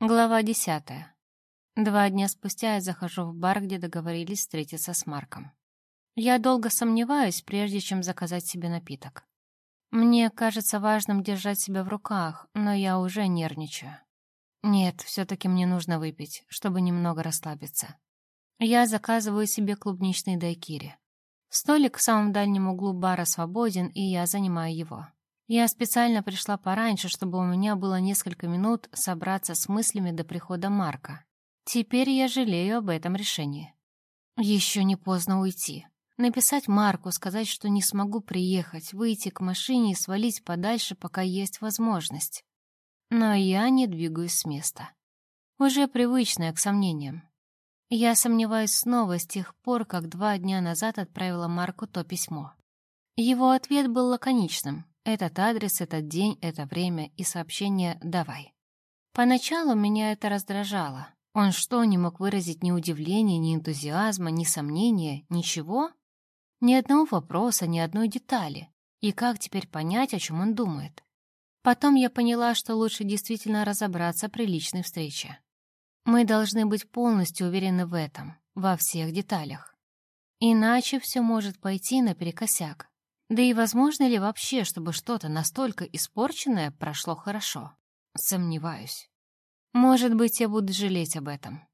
Глава десятая. Два дня спустя я захожу в бар, где договорились встретиться с Марком. Я долго сомневаюсь, прежде чем заказать себе напиток. Мне кажется важным держать себя в руках, но я уже нервничаю. Нет, все-таки мне нужно выпить, чтобы немного расслабиться. Я заказываю себе клубничный дайкири. Столик в самом дальнем углу бара свободен, и я занимаю его. Я специально пришла пораньше, чтобы у меня было несколько минут собраться с мыслями до прихода Марка. Теперь я жалею об этом решении. Еще не поздно уйти. Написать Марку, сказать, что не смогу приехать, выйти к машине и свалить подальше, пока есть возможность. Но я не двигаюсь с места. Уже привычная к сомнениям. Я сомневаюсь снова с тех пор, как два дня назад отправила Марку то письмо. Его ответ был лаконичным. Этот адрес, этот день, это время и сообщение «давай». Поначалу меня это раздражало. Он что, не мог выразить ни удивления, ни энтузиазма, ни сомнения, ничего? Ни одного вопроса, ни одной детали. И как теперь понять, о чем он думает? Потом я поняла, что лучше действительно разобраться при личной встрече. Мы должны быть полностью уверены в этом, во всех деталях. Иначе все может пойти наперекосяк. Да и возможно ли вообще, чтобы что-то настолько испорченное прошло хорошо? Сомневаюсь. Может быть, я буду жалеть об этом.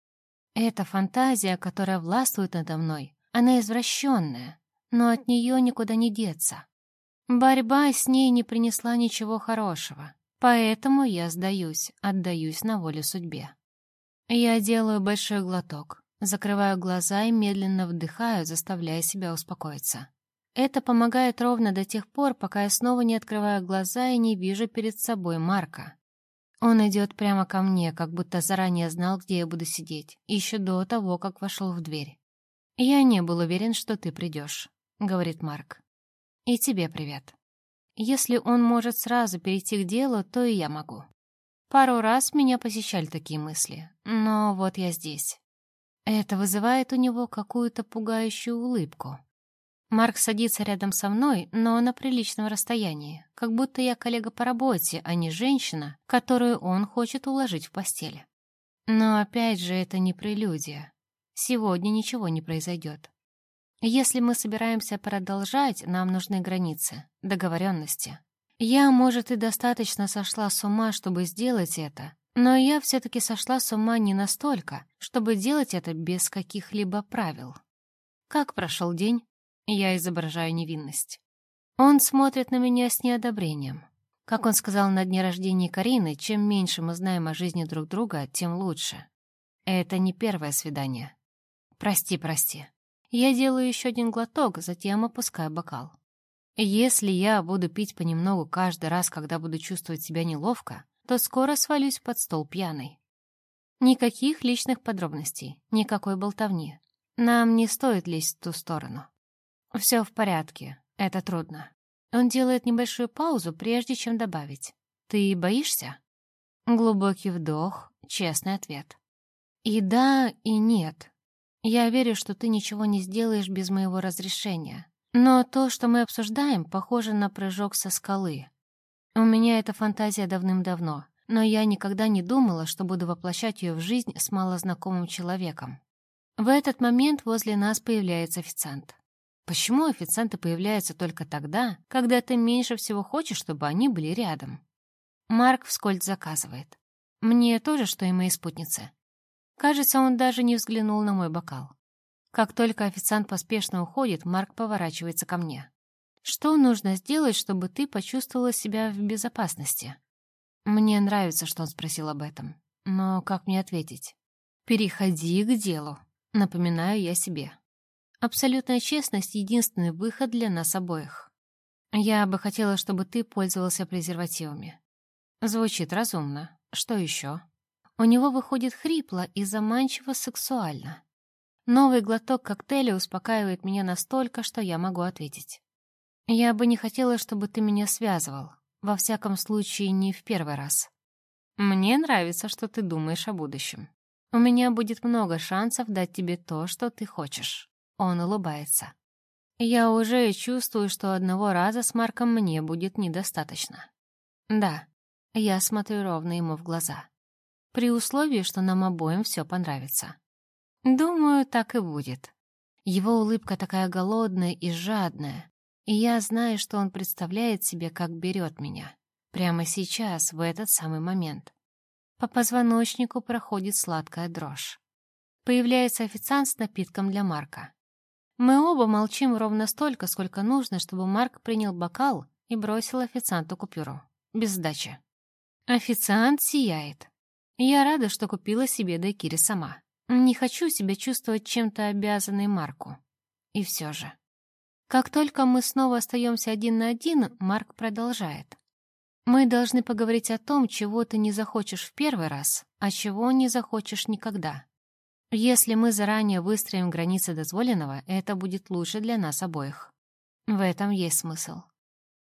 Эта фантазия, которая властвует надо мной, она извращенная, но от нее никуда не деться. Борьба с ней не принесла ничего хорошего, поэтому я сдаюсь, отдаюсь на волю судьбе. Я делаю большой глоток, закрываю глаза и медленно вдыхаю, заставляя себя успокоиться. Это помогает ровно до тех пор, пока я снова не открываю глаза и не вижу перед собой Марка. Он идет прямо ко мне, как будто заранее знал, где я буду сидеть, еще до того, как вошел в дверь. «Я не был уверен, что ты придешь», — говорит Марк. «И тебе привет. Если он может сразу перейти к делу, то и я могу. Пару раз меня посещали такие мысли, но вот я здесь. Это вызывает у него какую-то пугающую улыбку. Марк садится рядом со мной, но на приличном расстоянии, как будто я коллега по работе, а не женщина, которую он хочет уложить в постели. Но опять же, это не прелюдия. Сегодня ничего не произойдет. Если мы собираемся продолжать, нам нужны границы, договоренности. Я, может, и достаточно сошла с ума, чтобы сделать это, но я все-таки сошла с ума не настолько, чтобы делать это без каких-либо правил. Как прошел день? Я изображаю невинность. Он смотрит на меня с неодобрением. Как он сказал на дне рождения Карины, чем меньше мы знаем о жизни друг друга, тем лучше. Это не первое свидание. Прости, прости. Я делаю еще один глоток, затем опускаю бокал. Если я буду пить понемногу каждый раз, когда буду чувствовать себя неловко, то скоро свалюсь под стол пьяной. Никаких личных подробностей, никакой болтовни. Нам не стоит лезть в ту сторону. «Все в порядке. Это трудно». Он делает небольшую паузу, прежде чем добавить. «Ты боишься?» Глубокий вдох, честный ответ. «И да, и нет. Я верю, что ты ничего не сделаешь без моего разрешения. Но то, что мы обсуждаем, похоже на прыжок со скалы. У меня эта фантазия давным-давно, но я никогда не думала, что буду воплощать ее в жизнь с малознакомым человеком. В этот момент возле нас появляется официант. Почему официанты появляются только тогда, когда ты меньше всего хочешь, чтобы они были рядом? Марк вскользь заказывает. Мне тоже, что и моей спутнице. Кажется, он даже не взглянул на мой бокал. Как только официант поспешно уходит, Марк поворачивается ко мне. «Что нужно сделать, чтобы ты почувствовала себя в безопасности?» Мне нравится, что он спросил об этом. Но как мне ответить? «Переходи к делу», — напоминаю я себе. Абсолютная честность — единственный выход для нас обоих. Я бы хотела, чтобы ты пользовался презервативами. Звучит разумно. Что еще? У него выходит хрипло и заманчиво сексуально. Новый глоток коктейля успокаивает меня настолько, что я могу ответить. Я бы не хотела, чтобы ты меня связывал. Во всяком случае, не в первый раз. Мне нравится, что ты думаешь о будущем. У меня будет много шансов дать тебе то, что ты хочешь. Он улыбается. Я уже чувствую, что одного раза с Марком мне будет недостаточно. Да, я смотрю ровно ему в глаза. при условии, что нам обоим все понравится. Думаю, так и будет. Его улыбка такая голодная и жадная, и я знаю, что он представляет себе, как берет меня. Прямо сейчас, в этот самый момент. По позвоночнику проходит сладкая дрожь. Появляется официант с напитком для Марка. Мы оба молчим ровно столько, сколько нужно, чтобы Марк принял бокал и бросил официанту купюру. Без сдачи. Официант сияет. Я рада, что купила себе дайкири сама. Не хочу себя чувствовать чем-то обязанной Марку. И все же. Как только мы снова остаемся один на один, Марк продолжает. Мы должны поговорить о том, чего ты не захочешь в первый раз, а чего не захочешь никогда. Если мы заранее выстроим границы дозволенного, это будет лучше для нас обоих. В этом есть смысл.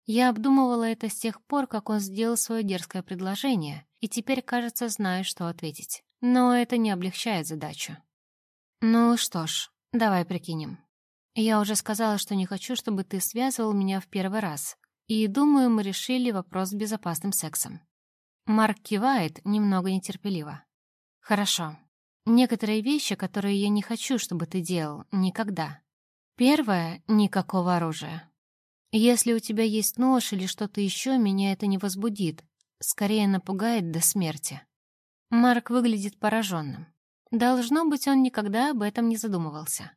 Я обдумывала это с тех пор, как он сделал свое дерзкое предложение, и теперь, кажется, знаю, что ответить. Но это не облегчает задачу. Ну что ж, давай прикинем. Я уже сказала, что не хочу, чтобы ты связывал меня в первый раз. И думаю, мы решили вопрос с безопасным сексом. Марк кивает немного нетерпеливо. Хорошо. Некоторые вещи, которые я не хочу, чтобы ты делал, никогда. Первое — никакого оружия. Если у тебя есть нож или что-то еще, меня это не возбудит. Скорее напугает до смерти. Марк выглядит пораженным. Должно быть, он никогда об этом не задумывался.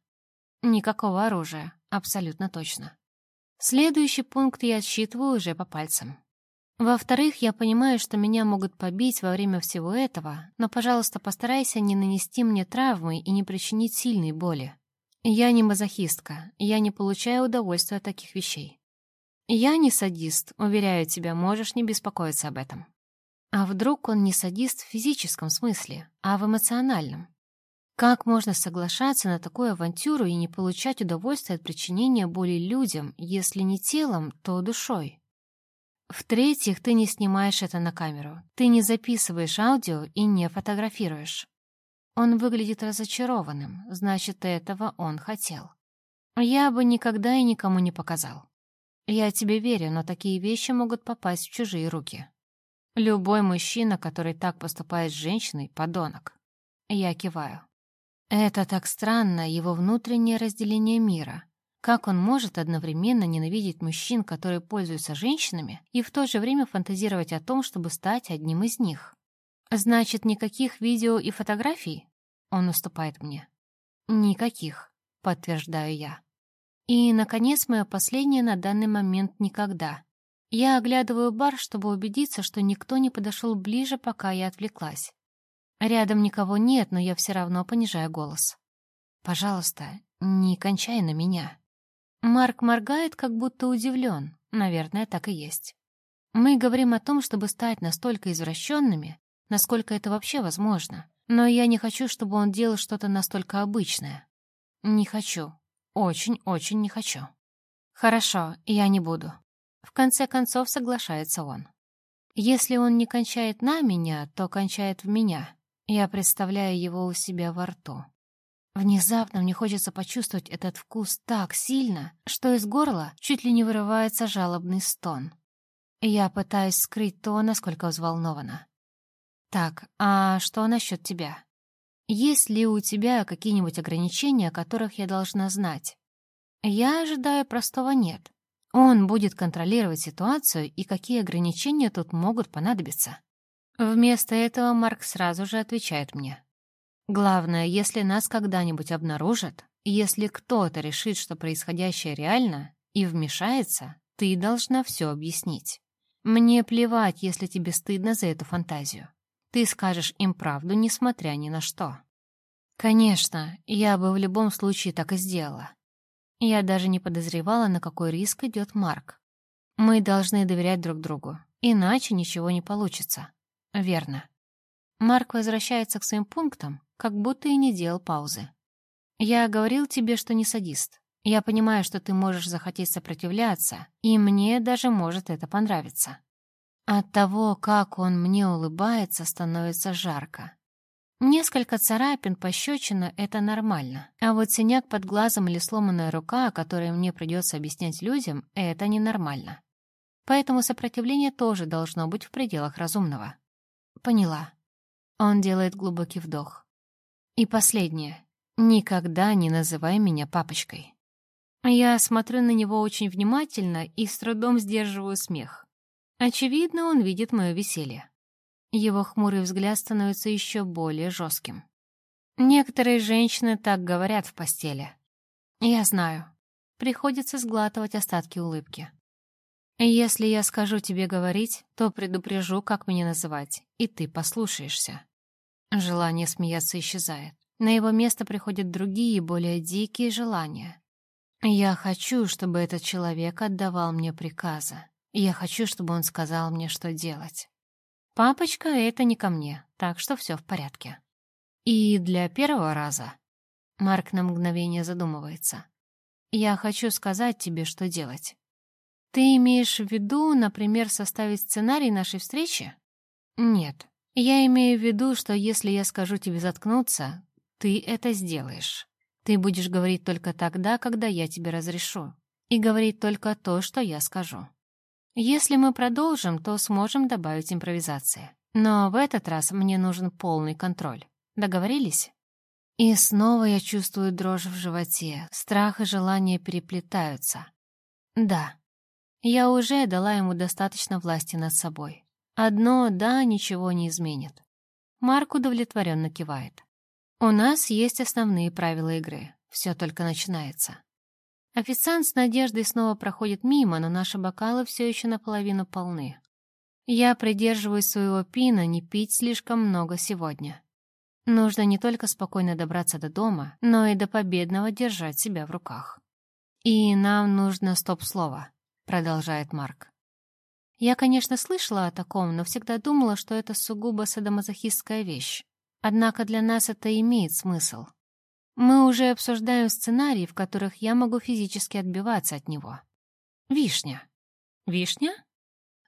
Никакого оружия, абсолютно точно. Следующий пункт я отсчитываю уже по пальцам. Во-вторых, я понимаю, что меня могут побить во время всего этого, но, пожалуйста, постарайся не нанести мне травмы и не причинить сильной боли. Я не мазохистка, я не получаю удовольствия от таких вещей. Я не садист, уверяю тебя, можешь не беспокоиться об этом. А вдруг он не садист в физическом смысле, а в эмоциональном? Как можно соглашаться на такую авантюру и не получать удовольствие от причинения боли людям, если не телом, то душой? В-третьих, ты не снимаешь это на камеру. Ты не записываешь аудио и не фотографируешь. Он выглядит разочарованным, значит, этого он хотел. Я бы никогда и никому не показал. Я тебе верю, но такие вещи могут попасть в чужие руки. Любой мужчина, который так поступает с женщиной, — подонок. Я киваю. Это так странно, его внутреннее разделение мира. Как он может одновременно ненавидеть мужчин, которые пользуются женщинами, и в то же время фантазировать о том, чтобы стать одним из них? Значит, никаких видео и фотографий? Он уступает мне. Никаких, подтверждаю я. И, наконец, мое последнее на данный момент никогда. Я оглядываю бар, чтобы убедиться, что никто не подошел ближе, пока я отвлеклась. Рядом никого нет, но я все равно понижаю голос. «Пожалуйста, не кончай на меня». Марк моргает, как будто удивлен. Наверное, так и есть. Мы говорим о том, чтобы стать настолько извращенными, насколько это вообще возможно. Но я не хочу, чтобы он делал что-то настолько обычное. Не хочу. Очень-очень не хочу. Хорошо, я не буду. В конце концов соглашается он. Если он не кончает на меня, то кончает в меня. Я представляю его у себя во рту. Внезапно мне хочется почувствовать этот вкус так сильно, что из горла чуть ли не вырывается жалобный стон. Я пытаюсь скрыть то, насколько взволнована. «Так, а что насчет тебя? Есть ли у тебя какие-нибудь ограничения, о которых я должна знать?» Я ожидаю простого «нет». Он будет контролировать ситуацию и какие ограничения тут могут понадобиться. Вместо этого Марк сразу же отвечает мне. Главное, если нас когда-нибудь обнаружат, если кто-то решит, что происходящее реально, и вмешается, ты должна все объяснить. Мне плевать, если тебе стыдно за эту фантазию. Ты скажешь им правду, несмотря ни на что. Конечно, я бы в любом случае так и сделала. Я даже не подозревала, на какой риск идет Марк. Мы должны доверять друг другу, иначе ничего не получится. Верно. Марк возвращается к своим пунктам, как будто и не делал паузы. Я говорил тебе, что не садист. Я понимаю, что ты можешь захотеть сопротивляться, и мне даже может это понравиться. От того, как он мне улыбается, становится жарко. Несколько царапин, пощечина — это нормально. А вот синяк под глазом или сломанная рука, которую мне придется объяснять людям, это ненормально. Поэтому сопротивление тоже должно быть в пределах разумного. Поняла. Он делает глубокий вдох. И последнее. Никогда не называй меня папочкой. Я смотрю на него очень внимательно и с трудом сдерживаю смех. Очевидно, он видит мое веселье. Его хмурый взгляд становится еще более жестким. Некоторые женщины так говорят в постели. Я знаю. Приходится сглатывать остатки улыбки. Если я скажу тебе говорить, то предупрежу, как меня называть, и ты послушаешься. Желание смеяться исчезает. На его место приходят другие, более дикие желания. Я хочу, чтобы этот человек отдавал мне приказы. Я хочу, чтобы он сказал мне, что делать. Папочка — это не ко мне, так что все в порядке. И для первого раза... Марк на мгновение задумывается. Я хочу сказать тебе, что делать. Ты имеешь в виду, например, составить сценарий нашей встречи? Нет. Я имею в виду, что если я скажу тебе заткнуться, ты это сделаешь. Ты будешь говорить только тогда, когда я тебе разрешу. И говорить только то, что я скажу. Если мы продолжим, то сможем добавить импровизации. Но в этот раз мне нужен полный контроль. Договорились? И снова я чувствую дрожь в животе. Страх и желание переплетаются. Да. Я уже дала ему достаточно власти над собой. Одно «да» ничего не изменит. Марк удовлетворенно кивает. У нас есть основные правила игры. Все только начинается. Официант с надеждой снова проходит мимо, но наши бокалы все еще наполовину полны. Я придерживаюсь своего пина не пить слишком много сегодня. Нужно не только спокойно добраться до дома, но и до победного держать себя в руках. «И нам нужно стоп-слово», — продолжает Марк. Я, конечно, слышала о таком, но всегда думала, что это сугубо садомазохистская вещь. Однако для нас это имеет смысл. Мы уже обсуждаем сценарии, в которых я могу физически отбиваться от него. Вишня. Вишня?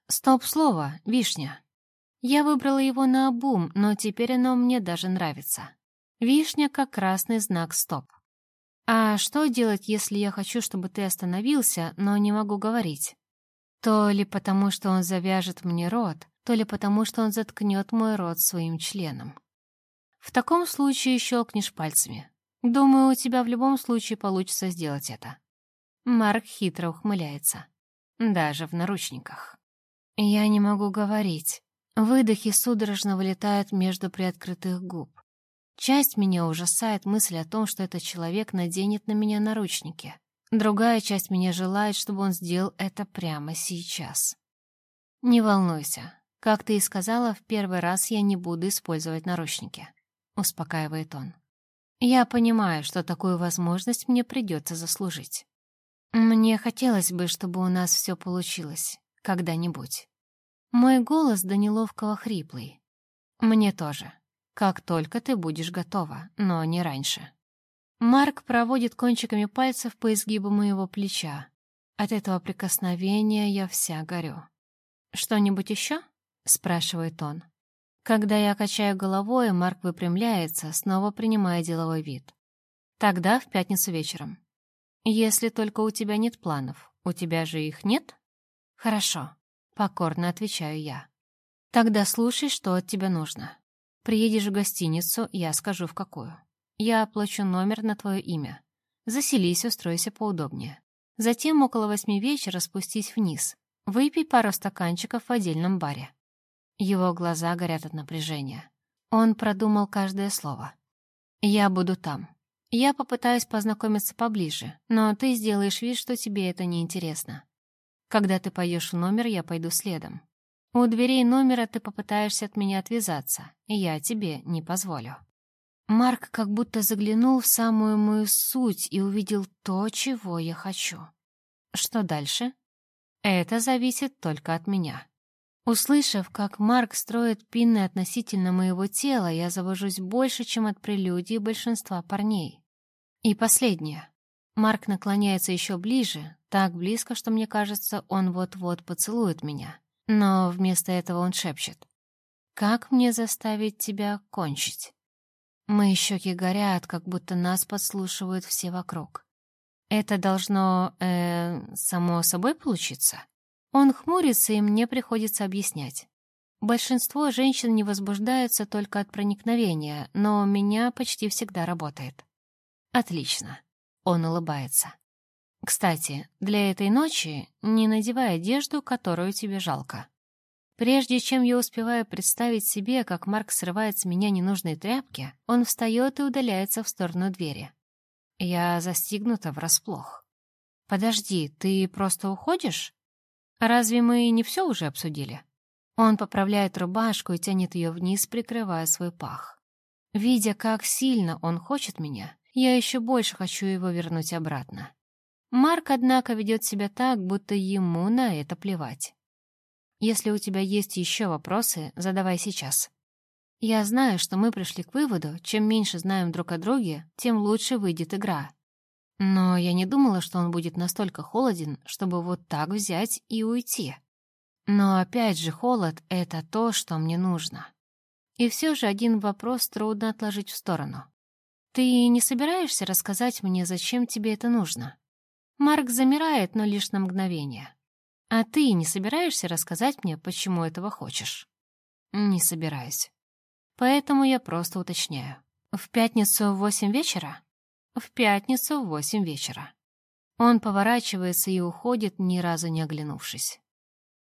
Стоп-слово, вишня. Я выбрала его на обум, но теперь оно мне даже нравится. Вишня как красный знак «стоп». А что делать, если я хочу, чтобы ты остановился, но не могу говорить? То ли потому, что он завяжет мне рот, то ли потому, что он заткнет мой рот своим членом. В таком случае щелкнешь пальцами. Думаю, у тебя в любом случае получится сделать это. Марк хитро ухмыляется. Даже в наручниках. Я не могу говорить. Выдохи судорожно вылетают между приоткрытых губ. Часть меня ужасает мысль о том, что этот человек наденет на меня наручники. Другая часть меня желает, чтобы он сделал это прямо сейчас. Не волнуйся. Как ты и сказала, в первый раз я не буду использовать наручники. — успокаивает он. «Я понимаю, что такую возможность мне придется заслужить. Мне хотелось бы, чтобы у нас все получилось. Когда-нибудь. Мой голос до неловкого хриплый. Мне тоже. Как только ты будешь готова, но не раньше». Марк проводит кончиками пальцев по изгибу моего плеча. От этого прикосновения я вся горю. «Что-нибудь еще?» — спрашивает он. Когда я качаю головой, Марк выпрямляется, снова принимая деловой вид. Тогда в пятницу вечером. Если только у тебя нет планов. У тебя же их нет? Хорошо. Покорно отвечаю я. Тогда слушай, что от тебя нужно. Приедешь в гостиницу, я скажу в какую. Я оплачу номер на твое имя. Заселись, устройся поудобнее. Затем около восьми вечера спустись вниз. Выпей пару стаканчиков в отдельном баре. Его глаза горят от напряжения. Он продумал каждое слово. «Я буду там. Я попытаюсь познакомиться поближе, но ты сделаешь вид, что тебе это не интересно. Когда ты пойдешь в номер, я пойду следом. У дверей номера ты попытаешься от меня отвязаться, и я тебе не позволю». Марк как будто заглянул в самую мою суть и увидел то, чего я хочу. Что дальше? Это зависит только от меня. Услышав, как Марк строит пинны относительно моего тела, я завожусь больше, чем от прелюдии большинства парней. И последнее. Марк наклоняется еще ближе, так близко, что мне кажется, он вот-вот поцелует меня. Но вместо этого он шепчет. «Как мне заставить тебя кончить?» Мои щеки горят, как будто нас подслушивают все вокруг. Это должно, э, само собой получиться? Он хмурится, и мне приходится объяснять. Большинство женщин не возбуждаются только от проникновения, но у меня почти всегда работает. Отлично. Он улыбается. Кстати, для этой ночи не надевай одежду, которую тебе жалко. Прежде чем я успеваю представить себе, как Марк срывает с меня ненужные тряпки, он встает и удаляется в сторону двери. Я застигнута врасплох. «Подожди, ты просто уходишь? Разве мы не все уже обсудили?» Он поправляет рубашку и тянет ее вниз, прикрывая свой пах. Видя, как сильно он хочет меня, я еще больше хочу его вернуть обратно. Марк, однако, ведет себя так, будто ему на это плевать. Если у тебя есть еще вопросы, задавай сейчас. Я знаю, что мы пришли к выводу, чем меньше знаем друг о друге, тем лучше выйдет игра. Но я не думала, что он будет настолько холоден, чтобы вот так взять и уйти. Но опять же, холод — это то, что мне нужно. И все же один вопрос трудно отложить в сторону. Ты не собираешься рассказать мне, зачем тебе это нужно? Марк замирает, но лишь на мгновение. А ты не собираешься рассказать мне, почему этого хочешь? Не собираюсь. Поэтому я просто уточняю. В пятницу в восемь вечера? В пятницу в восемь вечера. Он поворачивается и уходит, ни разу не оглянувшись.